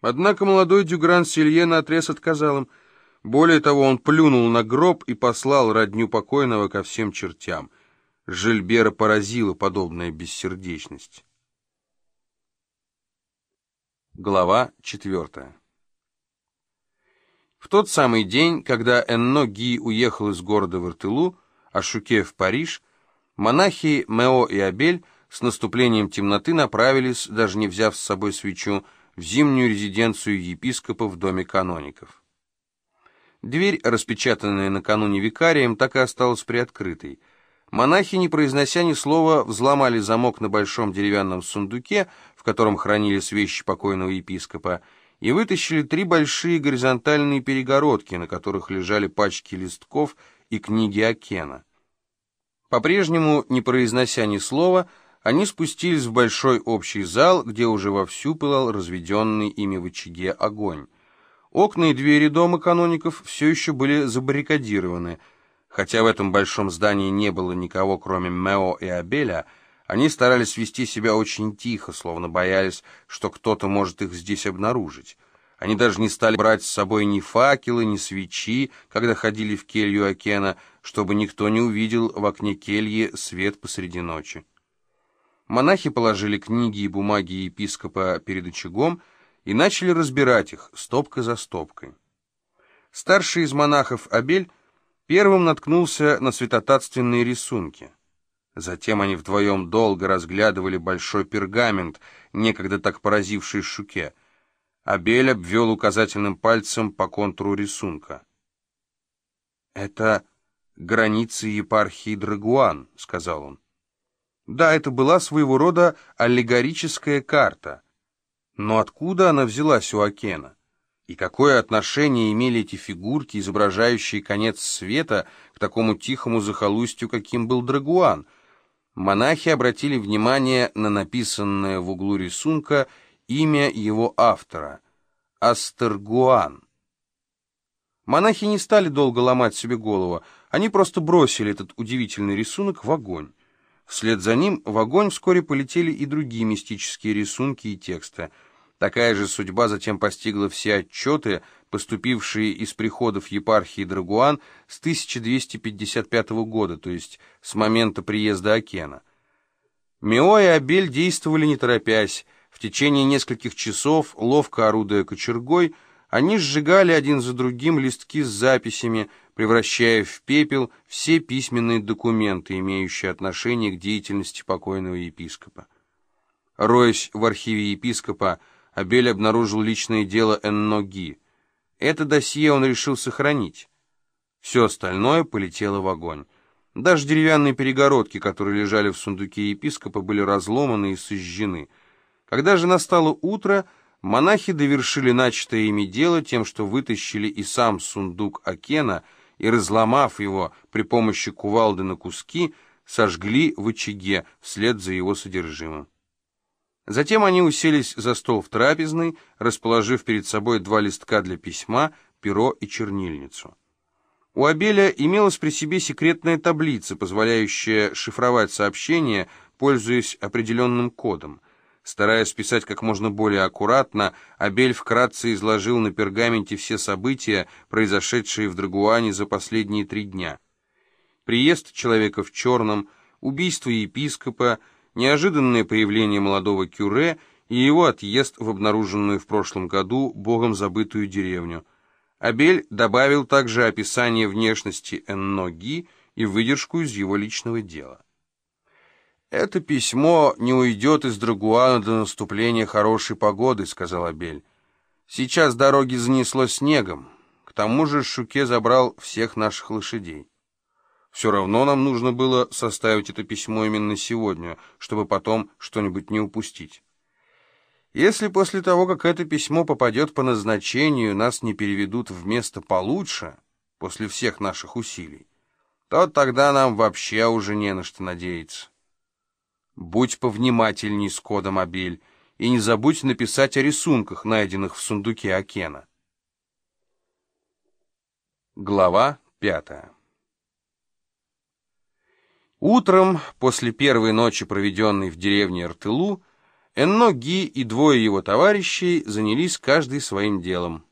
Однако молодой Дюгран Силье наотрез отказал им. Более того, он плюнул на гроб и послал родню покойного ко всем чертям. Жильбера поразила подобная бессердечность. Глава четвертая В тот самый день, когда Энно Ги уехал из города в Иртылу, а Шуке в Париж, монахи Мео и Абель с наступлением темноты направились, даже не взяв с собой свечу, в зимнюю резиденцию епископа в доме каноников. Дверь, распечатанная накануне викарием, так и осталась приоткрытой. Монахи, не произнося ни слова, взломали замок на большом деревянном сундуке, в котором хранились вещи покойного епископа, и вытащили три большие горизонтальные перегородки, на которых лежали пачки листков и книги Акена. По-прежнему, не произнося ни слова, они спустились в большой общий зал, где уже вовсю пылал разведенный ими в очаге огонь. Окна и двери дома каноников все еще были забаррикадированы. Хотя в этом большом здании не было никого, кроме Мео и Абеля, они старались вести себя очень тихо, словно боялись, что кто-то может их здесь обнаружить. Они даже не стали брать с собой ни факелы, ни свечи, когда ходили в келью Акена, чтобы никто не увидел в окне кельи свет посреди ночи. Монахи положили книги и бумаги епископа перед очагом и начали разбирать их стопка за стопкой. Старший из монахов Абель первым наткнулся на святотатственные рисунки. Затем они вдвоем долго разглядывали большой пергамент, некогда так поразивший Шуке. Абель обвел указательным пальцем по контуру рисунка. «Это границы епархии Драгуан», — сказал он. Да, это была своего рода аллегорическая карта. Но откуда она взялась у Акена? И какое отношение имели эти фигурки, изображающие конец света, к такому тихому захолустью, каким был Драгуан? Монахи обратили внимание на написанное в углу рисунка имя его автора — Астергуан. Монахи не стали долго ломать себе голову, они просто бросили этот удивительный рисунок в огонь. Вслед за ним в огонь вскоре полетели и другие мистические рисунки и тексты. Такая же судьба затем постигла все отчеты, поступившие из приходов епархии Драгуан с 1255 года, то есть с момента приезда Акена. Мео и Абель действовали не торопясь. В течение нескольких часов, ловко орудуя кочергой, они сжигали один за другим листки с записями, превращая в пепел все письменные документы, имеющие отношение к деятельности покойного епископа. Роясь в архиве епископа, Абель обнаружил личное дело Энноги. Это досье он решил сохранить. Все остальное полетело в огонь. Даже деревянные перегородки, которые лежали в сундуке епископа, были разломаны и сожжены. Когда же настало утро, монахи довершили начатое ими дело тем, что вытащили и сам сундук Акена и, разломав его при помощи кувалды на куски, сожгли в очаге вслед за его содержимым. Затем они уселись за стол в трапезной, расположив перед собой два листка для письма, перо и чернильницу. У Абеля имелась при себе секретная таблица, позволяющая шифровать сообщения, пользуясь определенным кодом — Стараясь писать как можно более аккуратно, Абель вкратце изложил на пергаменте все события, произошедшие в Драгуане за последние три дня. Приезд человека в черном, убийство епископа, неожиданное появление молодого кюре и его отъезд в обнаруженную в прошлом году богом забытую деревню. Абель добавил также описание внешности Энноги и выдержку из его личного дела. «Это письмо не уйдет из Драгуана до наступления хорошей погоды», — сказал Абель. «Сейчас дороги занесло снегом. К тому же Шуке забрал всех наших лошадей. Все равно нам нужно было составить это письмо именно сегодня, чтобы потом что-нибудь не упустить. Если после того, как это письмо попадет по назначению, нас не переведут в место получше, после всех наших усилий, то тогда нам вообще уже не на что надеяться». Будь повнимательней с кодом Абель и не забудь написать о рисунках, найденных в сундуке Акена. Глава пятая Утром, после первой ночи, проведенной в деревне Артылу, Энно Ги и двое его товарищей занялись каждый своим делом.